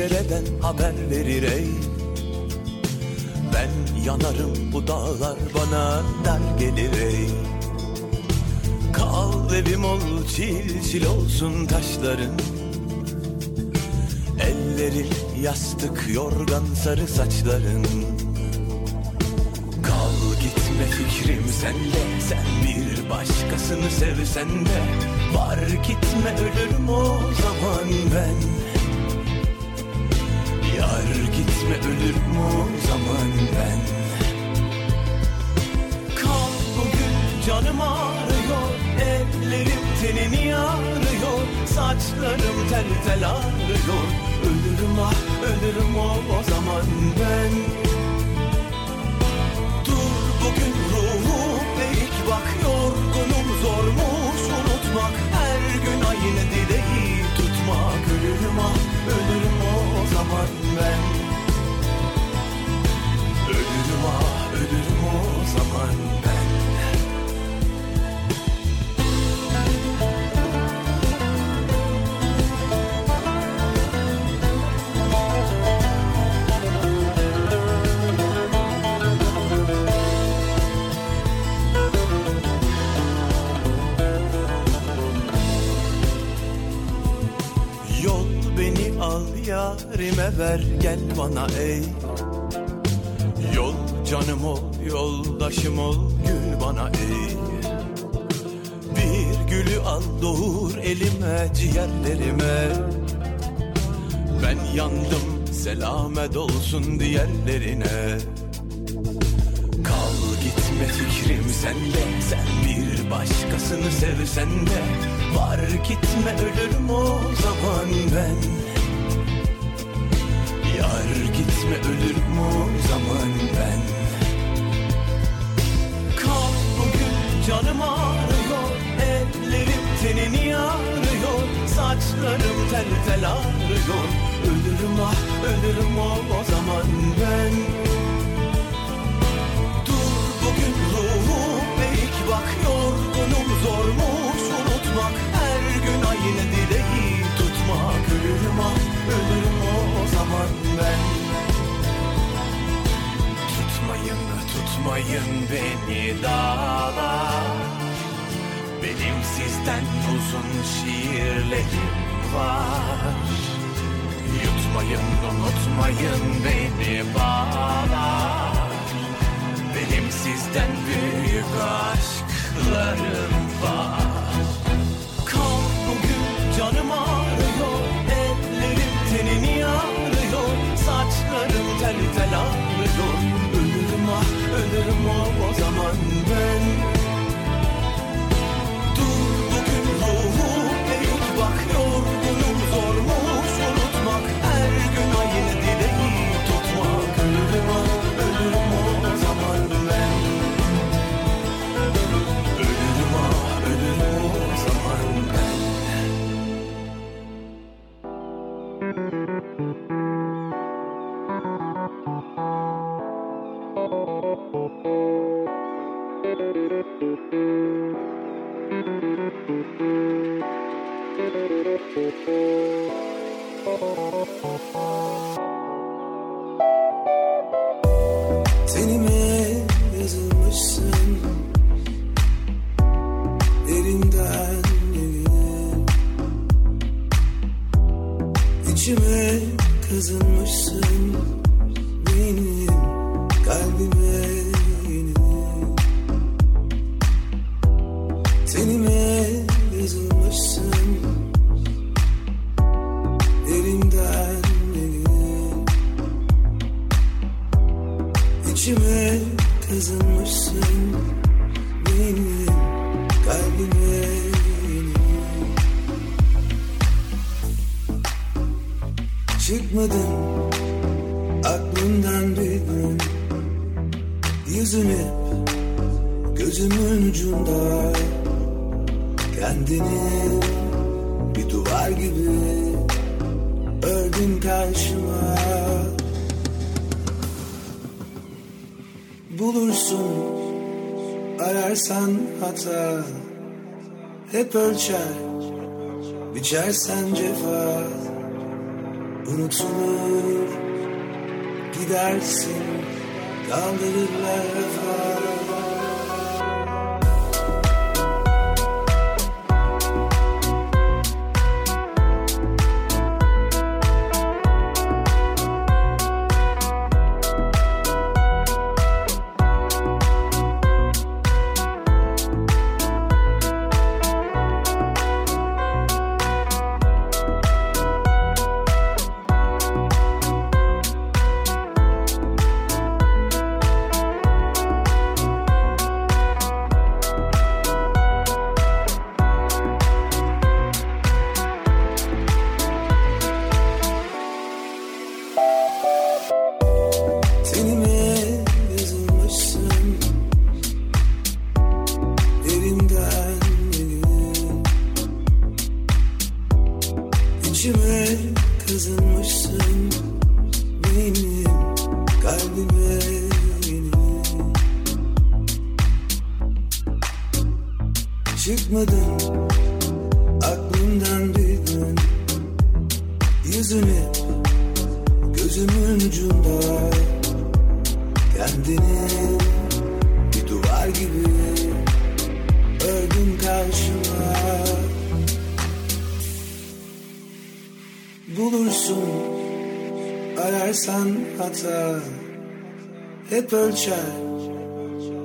Pencereden haber verir ey. Ben yanarım bu dağlar bana dar gelir ey. Kal evim ol çil çil olsun taşların. Ellerin yastık yorgan sarı saçların. Kal gitme fikrim sende Sen bir başkasını sevsen de. Var gitme ölürüm o zaman ben Gitme ölürüm o zaman ben? Kal bugün canım ağrıyor Ellerim tenini yarıyor Saçlarım tel tel ağrıyor. Ölürüm ah ölürüm o, o zaman ben. Dur bugün ruhum eğik bak Yorgunum zormuş unutmak? Her gün aynı dileği tutmak. Ölürüm ah ölürüm o, o zaman ben Ölürüm o zaman ben. Yol beni al yarime ver gel bana ey canım ol yoldaşım ol gül bana ey. Bir gülü al doğur elime ciğerlerime. Ben yandım selamet olsun diğerlerine. Kal gitme fikrim sende Sen bir başkasını sevsen de. Var gitme ölürüm o zaman ben. Yar gitme ölürüm o zaman canım ağrıyor Ellerim tenini yarıyor Saçlarım tel tel ağrıyor. Ölürüm ah ölürüm o, o zaman ben. Dur bugün ruhum eğik bak Yorgunum zormuş unutmak? Her gün aynı dileği tutmak. Ölürüm ah ölürüm o, o zaman tutmayın beni dağlar. Benim sizden uzun şiirlerim var. Yutmayın unutmayın beni bağlar. Benim sizden büyük aşklarım var. Kal bugün canım ağrıyor. Ellerim tenini yarıyor Saçlarım tel tel ağrıyor ölürüm o, o zaman ben kazınmışsın benim kalbime. Çıkmadın aklımdan bir gün. Yüzün hep gözümün ucunda. Kendini bir duvar gibi ördün karşıma olsun. Ararsan hata Hep ölçer. Biçersen cefa Unutulur. Gidersin Kaldırırlar vefa. İçime kazınmışsın benim kalbime. Çıkmadın aklımdan bir gün Yüzün gözümün ucunda Kendini bir duvar gibi ördün karşıma Koşarsan hata Hep ölçer.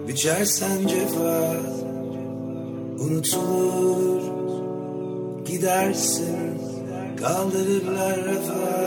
Biçersen cefa Unutulur. Gidersin Kaldırırlar rafa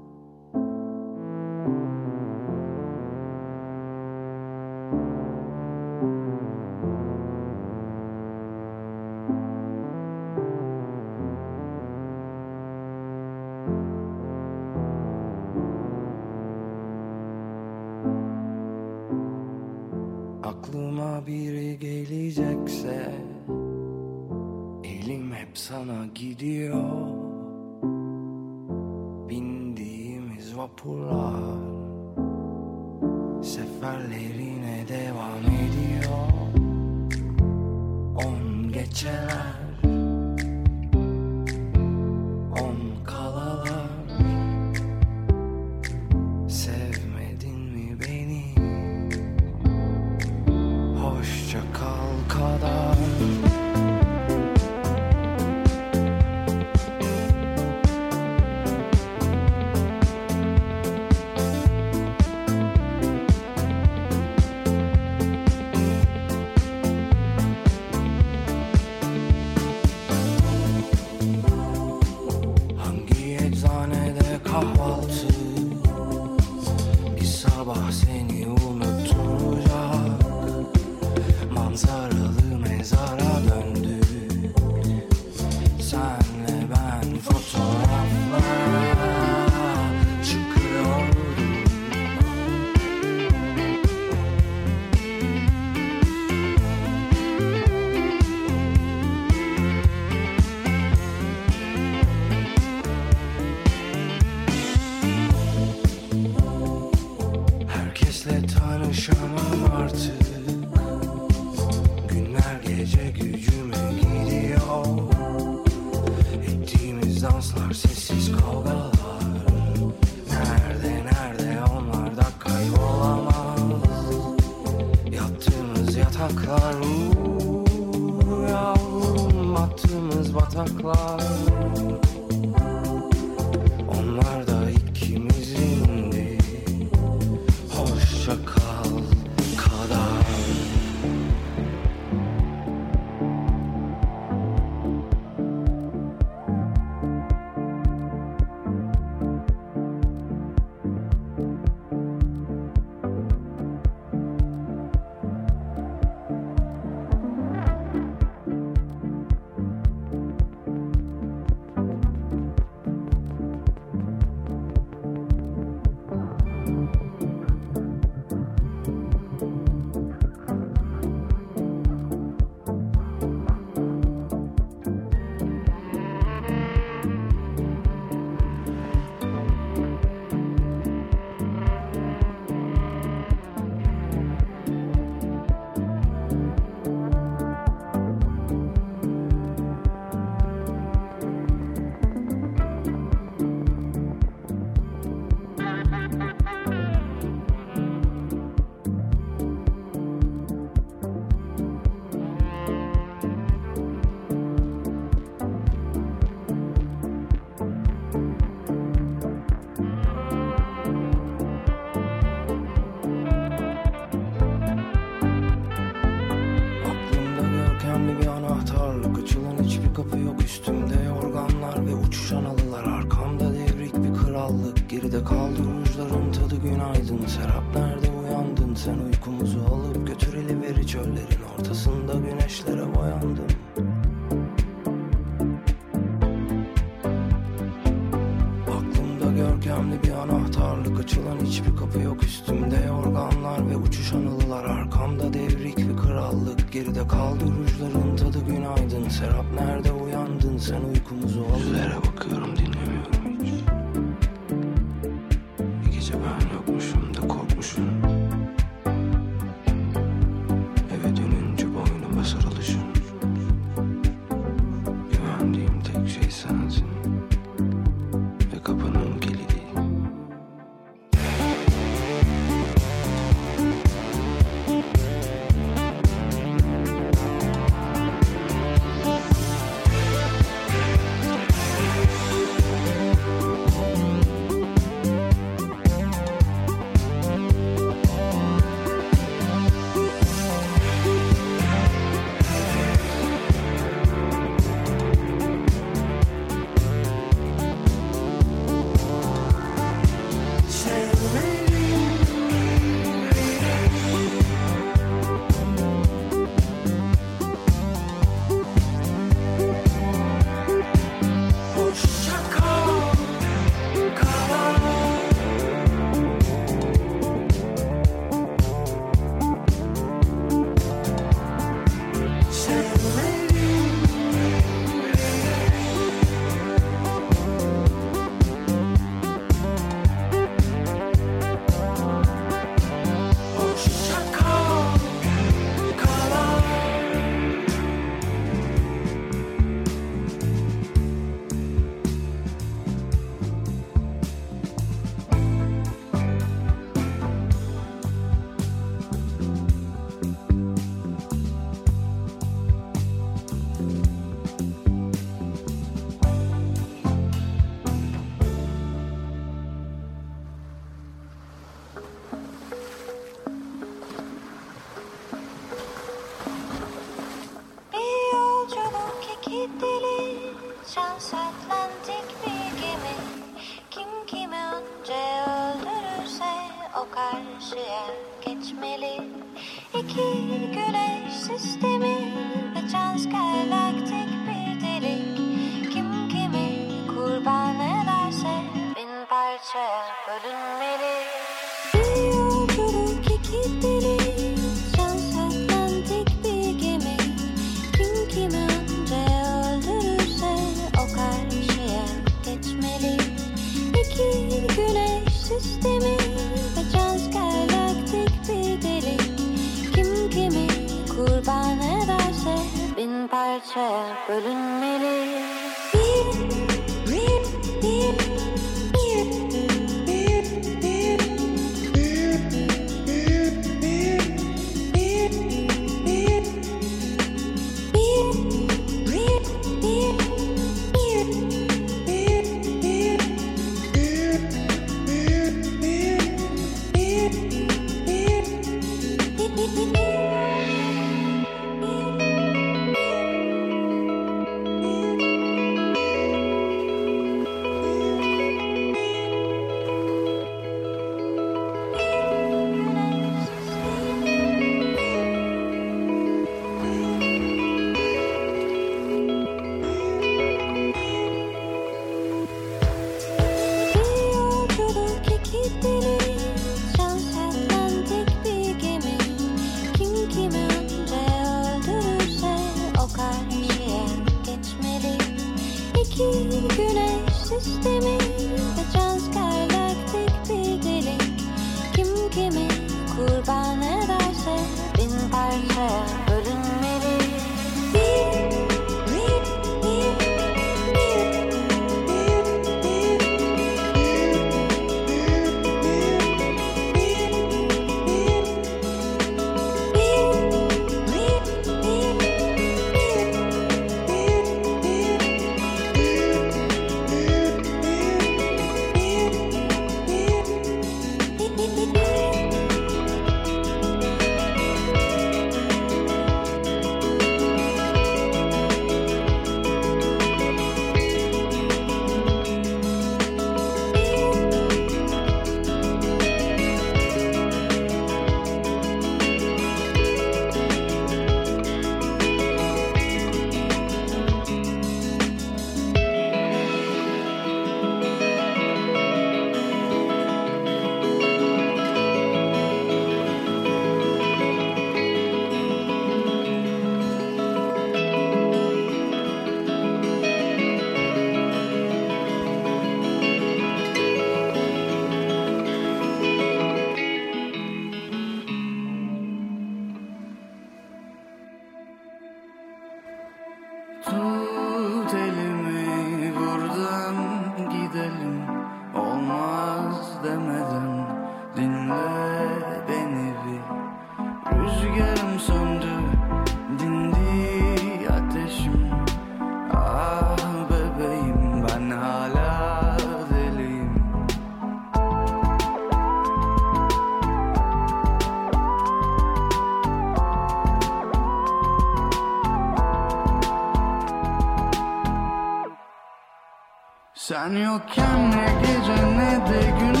Sen yokken ne gece ne de gün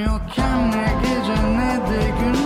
yok hem ne gece ne de gün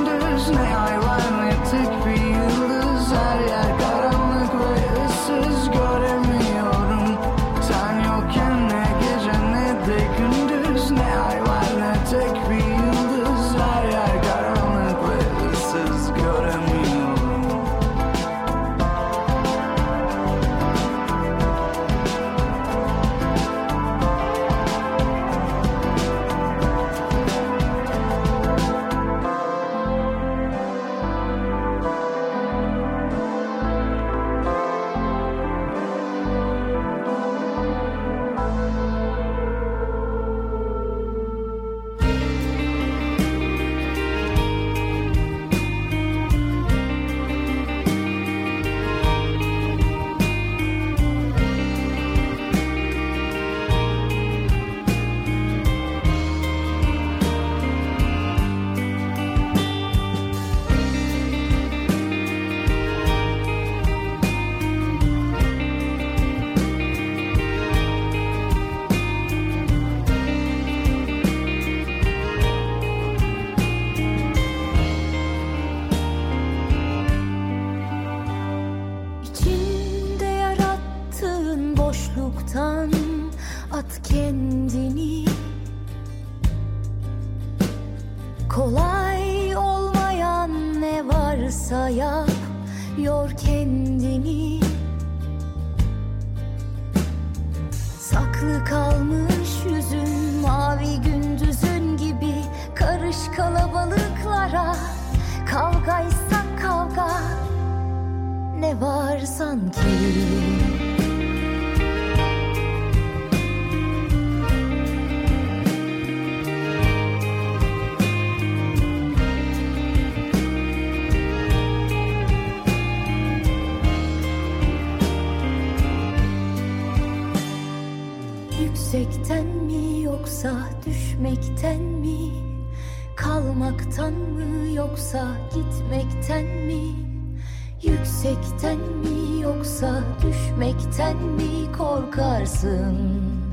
boşluktan at kendini. Kolay olmayan ne varsa yap yor kendini. Saklı kalmış yüzün mavi gündüzün gibi Karış kalabalıklara kavgaysak kavga. Ne var sanki? Yüksekten mi yoksa düşmekten mi? Kalmaktan mı yoksa gitmekten mi? Yüksekten mi yoksa düşmekten mi korkarsın?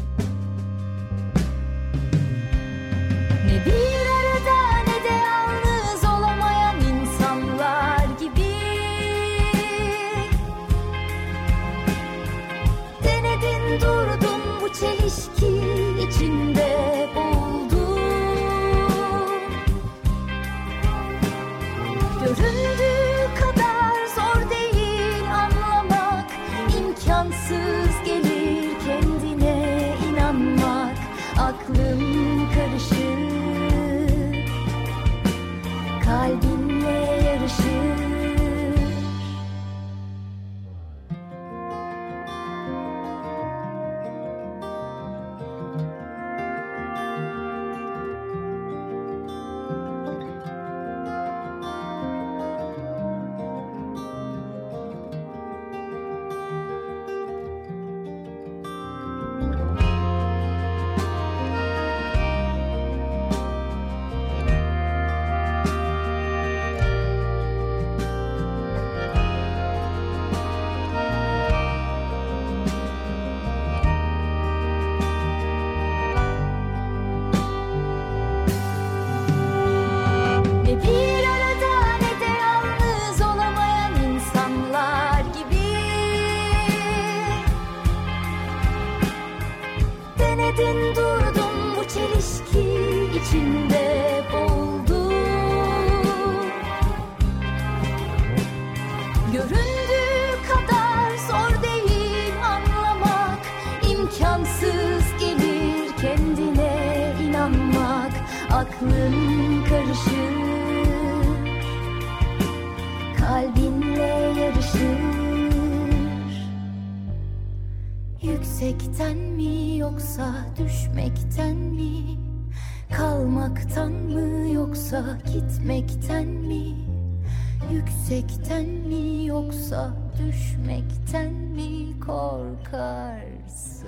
Kalmaktan mı yoksa gitmekten mi? Yüksekten mi yoksa düşmekten mi korkarsın?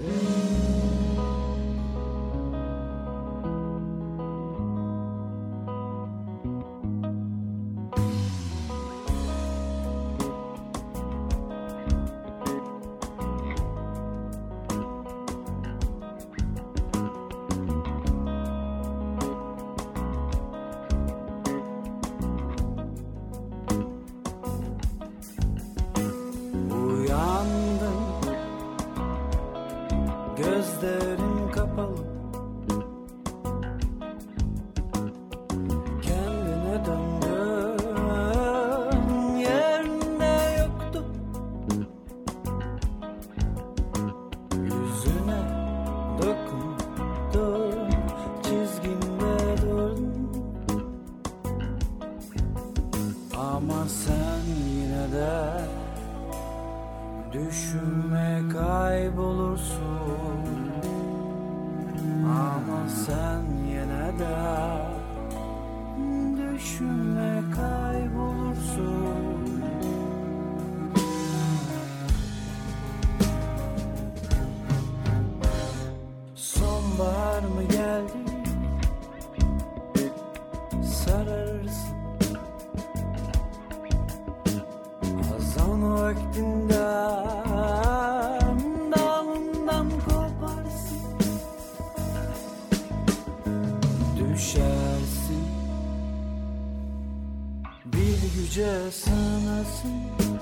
vaktinden dalından koparsın. Düşersin. Bir güce sanasın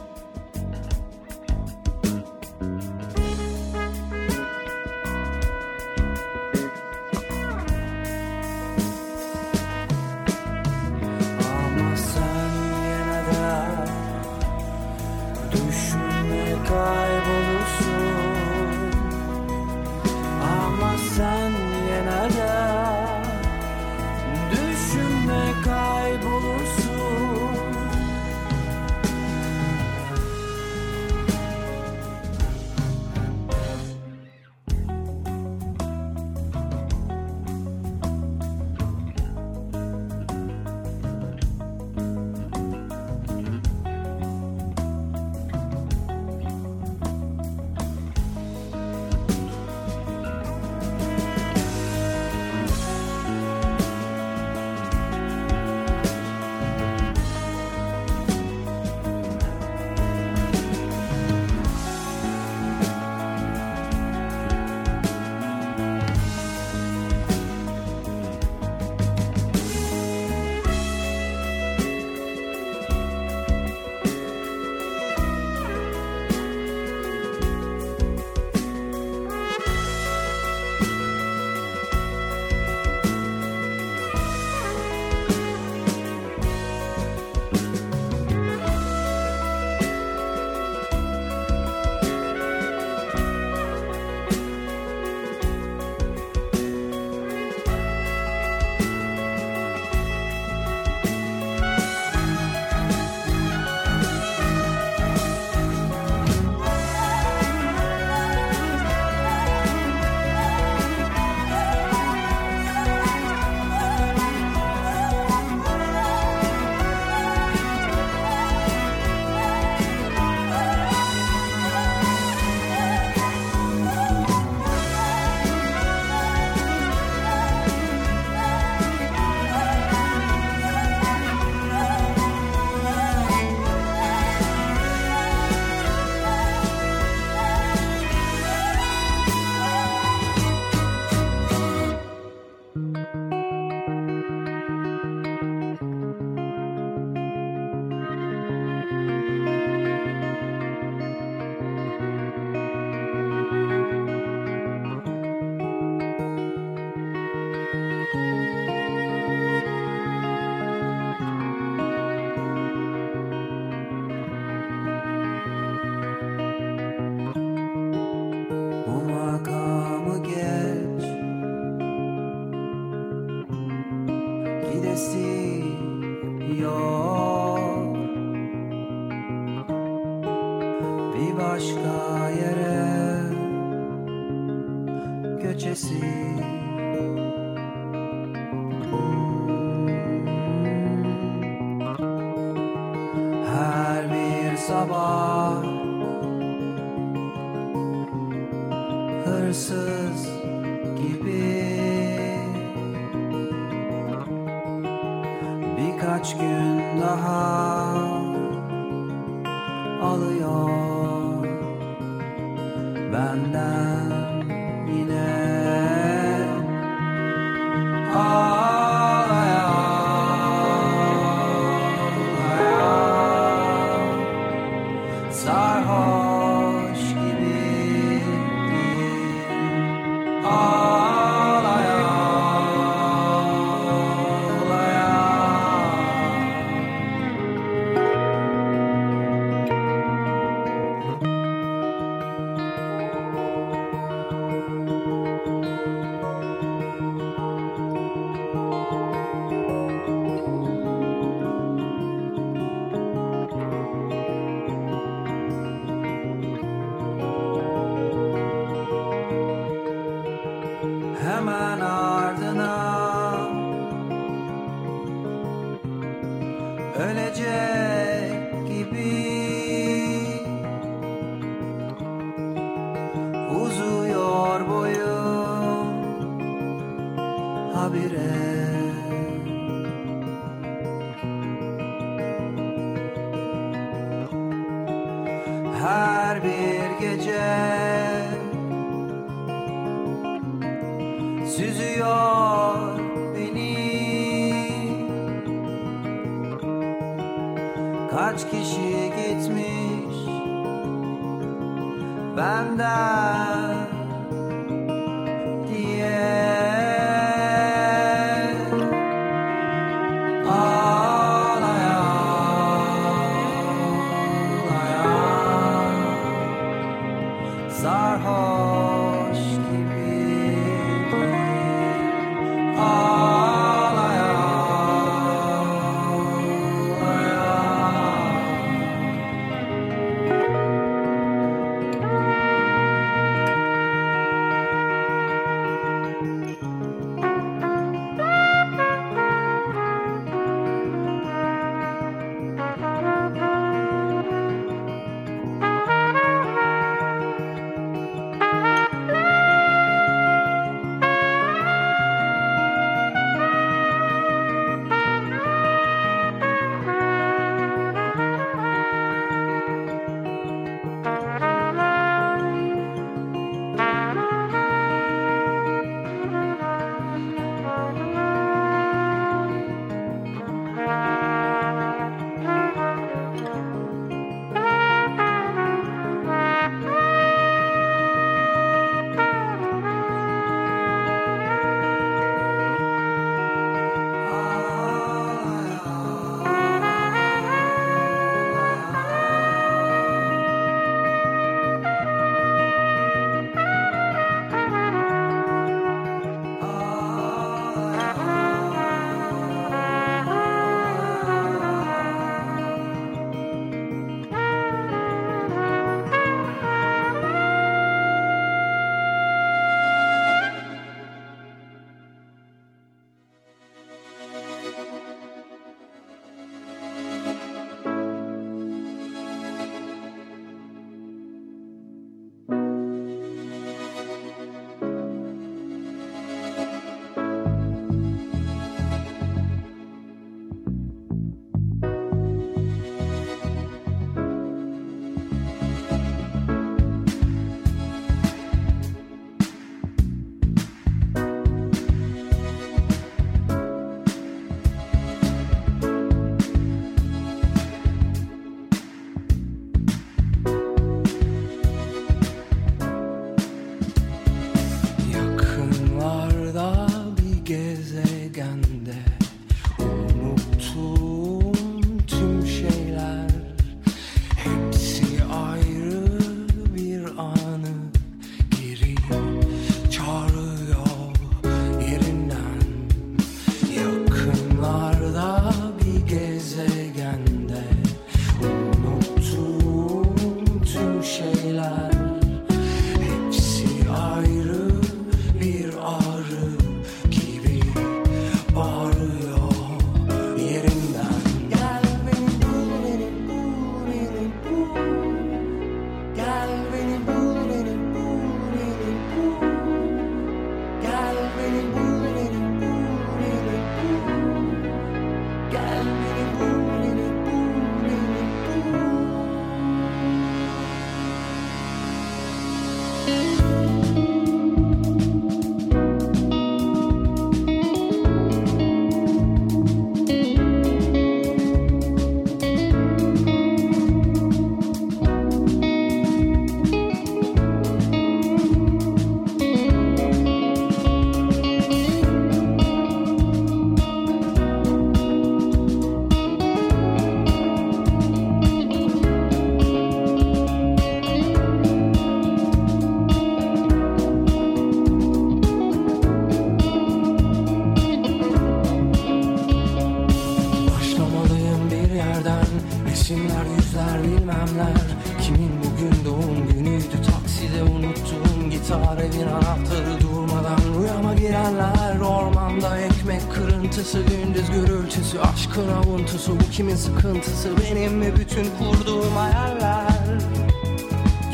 evin anahtarı durmadan. Rüyama girenler ormanda ekmek kırıntısı Gündüz gürültüsü aşkın avuntusu. Bu kimin sıkıntısı? Benim mi bütün kurduğum hayaller?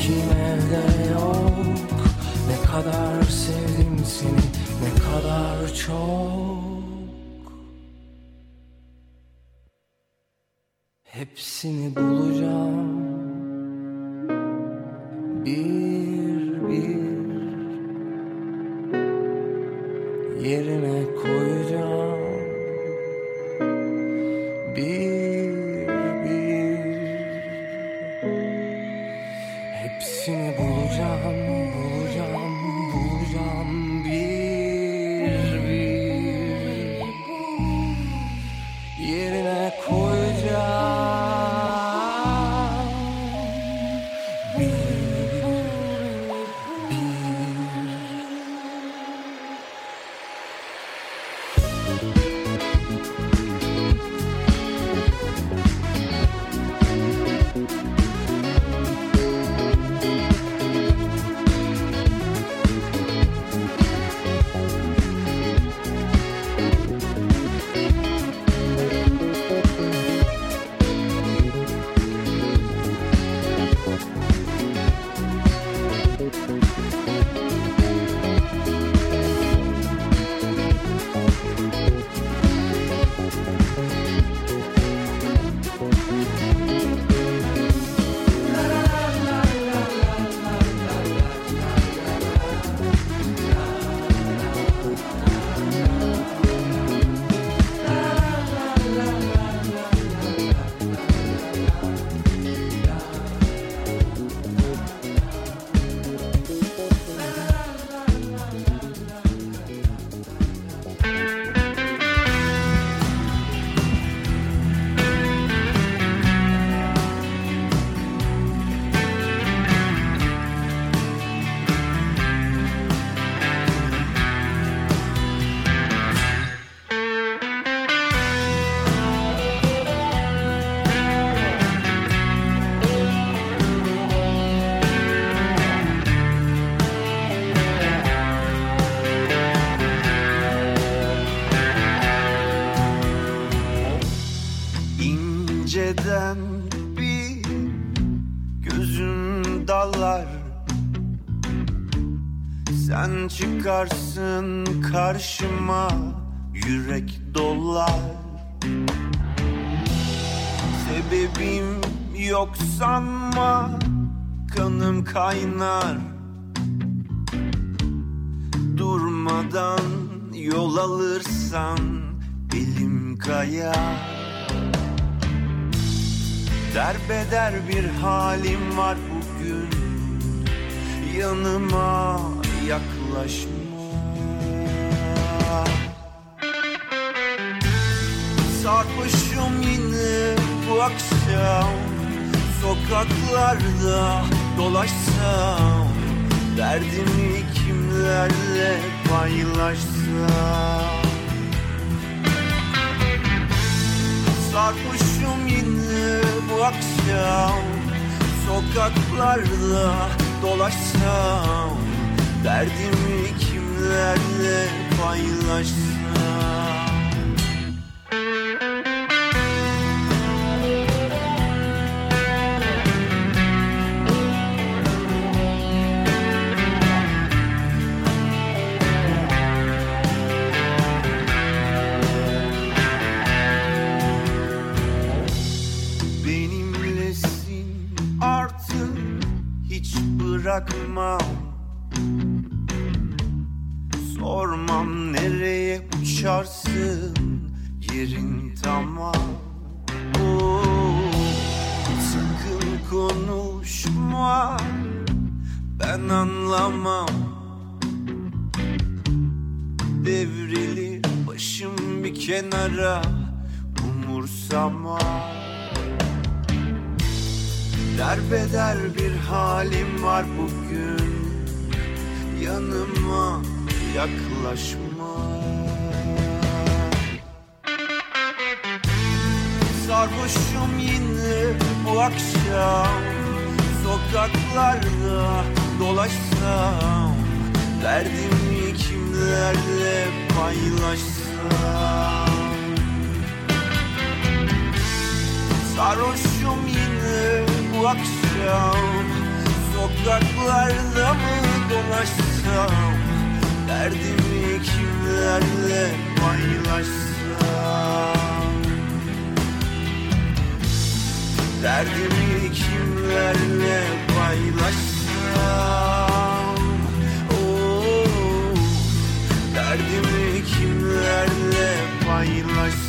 Kim evde yok? Ne kadar sevdim seni ne kadar çok yok sanma kanım kaynar. Durmadan yol alırsan elim kayar. Derbeder bir halim var bugün Yanıma yaklaşma. Sarhoşum yine bu akşam Sokaklarda dolaşsam Derdimi kimlerle paylaşsam. Sarhoşum yine bu akşam Sokaklarda dolaşsam Derdimi kimlerle paylaşsam konuşma. Ben anlamam. Devrilir başım bir kenara. Umursama Derbeder bir halim var bugün. Yanıma yaklaşma. Sarhoşum yine bu akşam Sokaklarda dolaşsam Derdimi kimlerle paylaşsam? Sarhoşum yine bu akşam Sokaklarda mı dolaşsam? Derdimi kimlerle paylaşsam Derdimi kimlerle paylaşsam? Oh, Derdimi kimlerle paylaşsam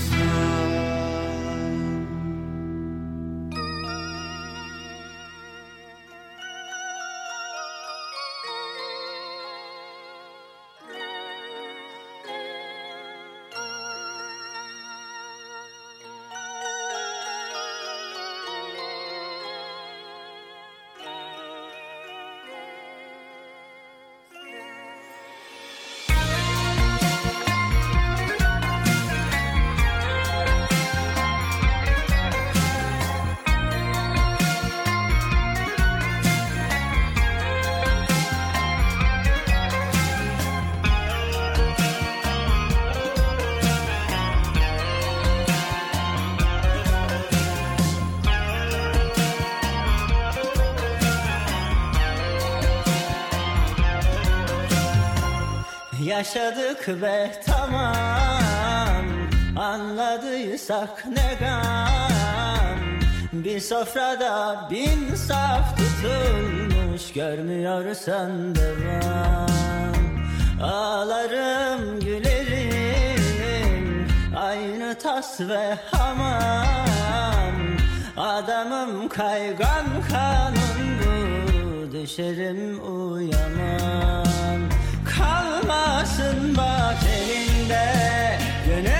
Yaşadık ve tamam Anladıysak ne gam. Bir sofrada bin saf tutulmuş Görmüyorsan devam. Ağlarım gülerim Aynı tas ve hamam. Adamım kaygan kanun bu Düşerim uyamam Kalmasın bak elinde. Gönül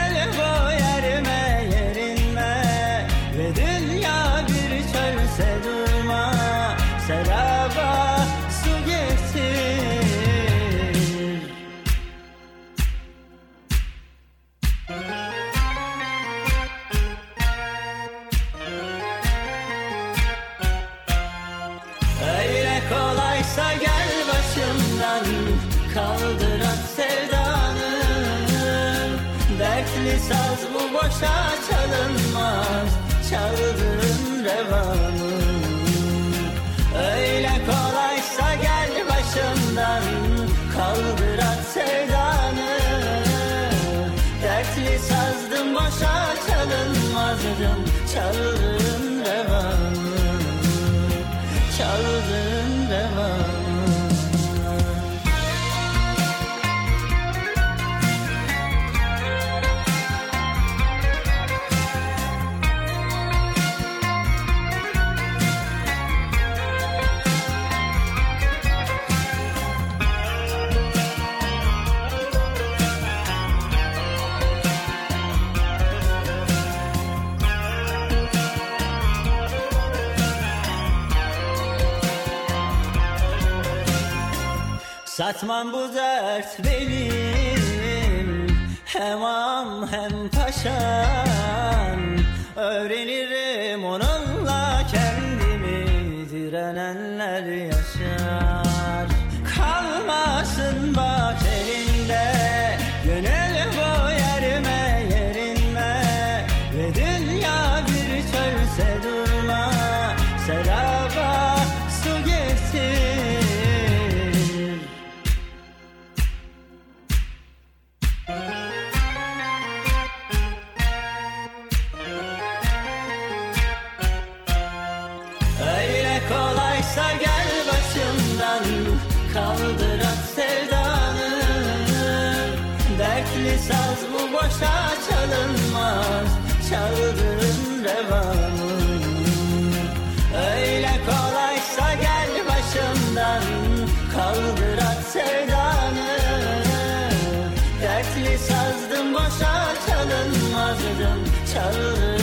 Dertli saz bu boşa çalınmaz. Çaldırın revanı Öyle kolaysa gel başımdan. Kaldır at sevdanı. Dertli sazdım boşa çalınmazdım. Çaldırın revanı Çaldırın Satmam bu dert benim. Hem am hem paşam Öğrenirim onunla kendimi. Direnenler Çaldırın revanı Öyle kolaysa gel başımdan Kaldır at Dertli sazdım boşa çalınmazdım Çaldırın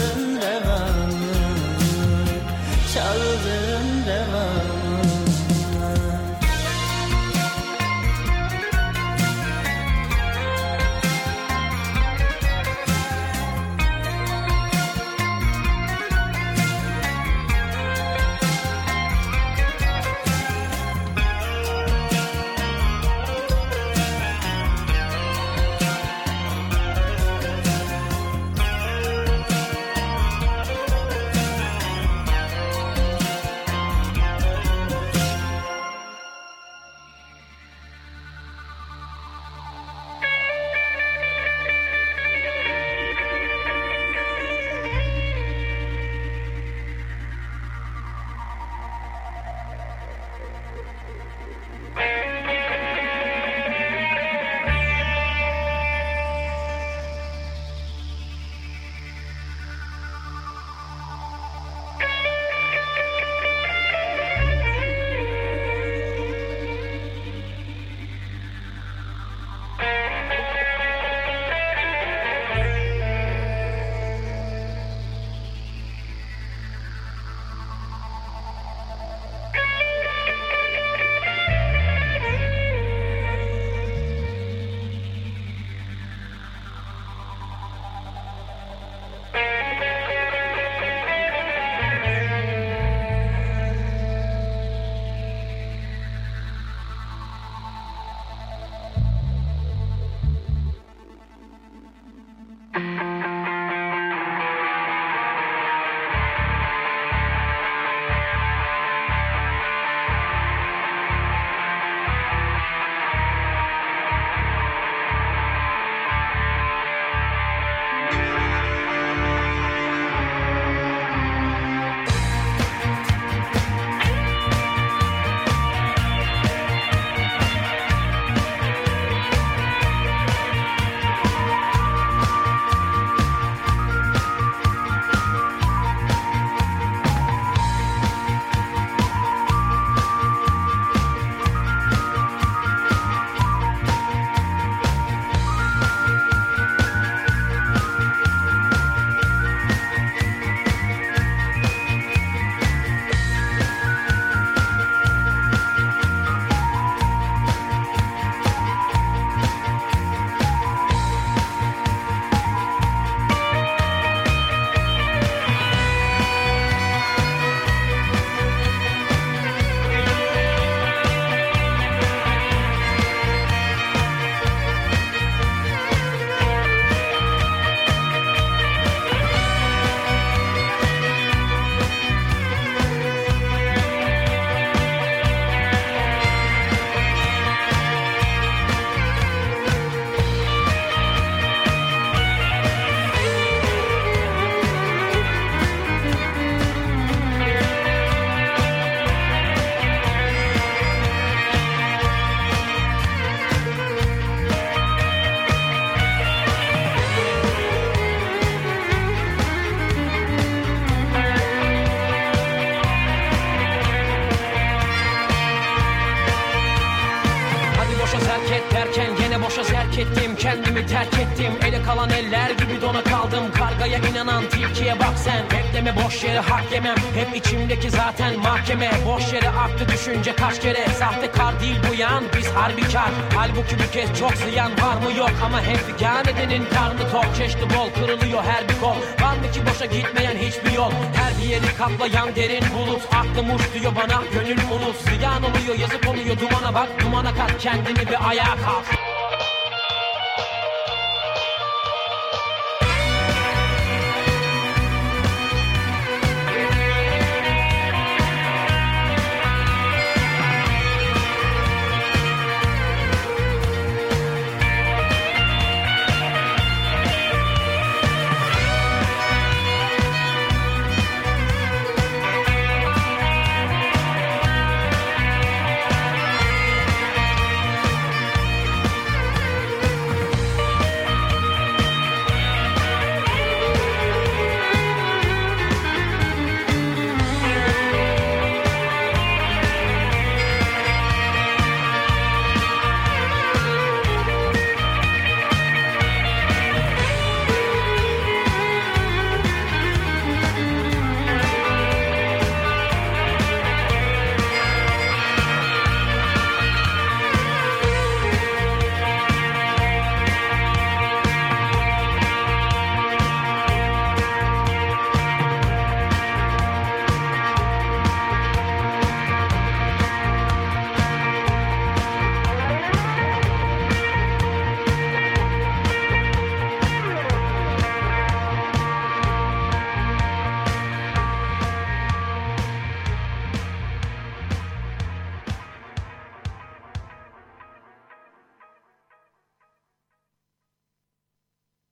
boş yere hak yemem Hep içimdeki zaten mahkeme. Boş yere aktı düşünce kaç kere. Sahtekar değil bu yan biz harbikar Halbuki bu kez çok ziyan var mı yok. Ama hep figan edenin karnı tok. Çeşni bol kırılıyor her bir kol. Var mı ki boşa gitmeyen hiçbir yol. Her bir yeri kaplayan derin bulut. Aklım uç diyor bana gönül unut. Ziyan oluyor yazık oluyor. Dumana bak Dumana kat kendini bir ayağa kalk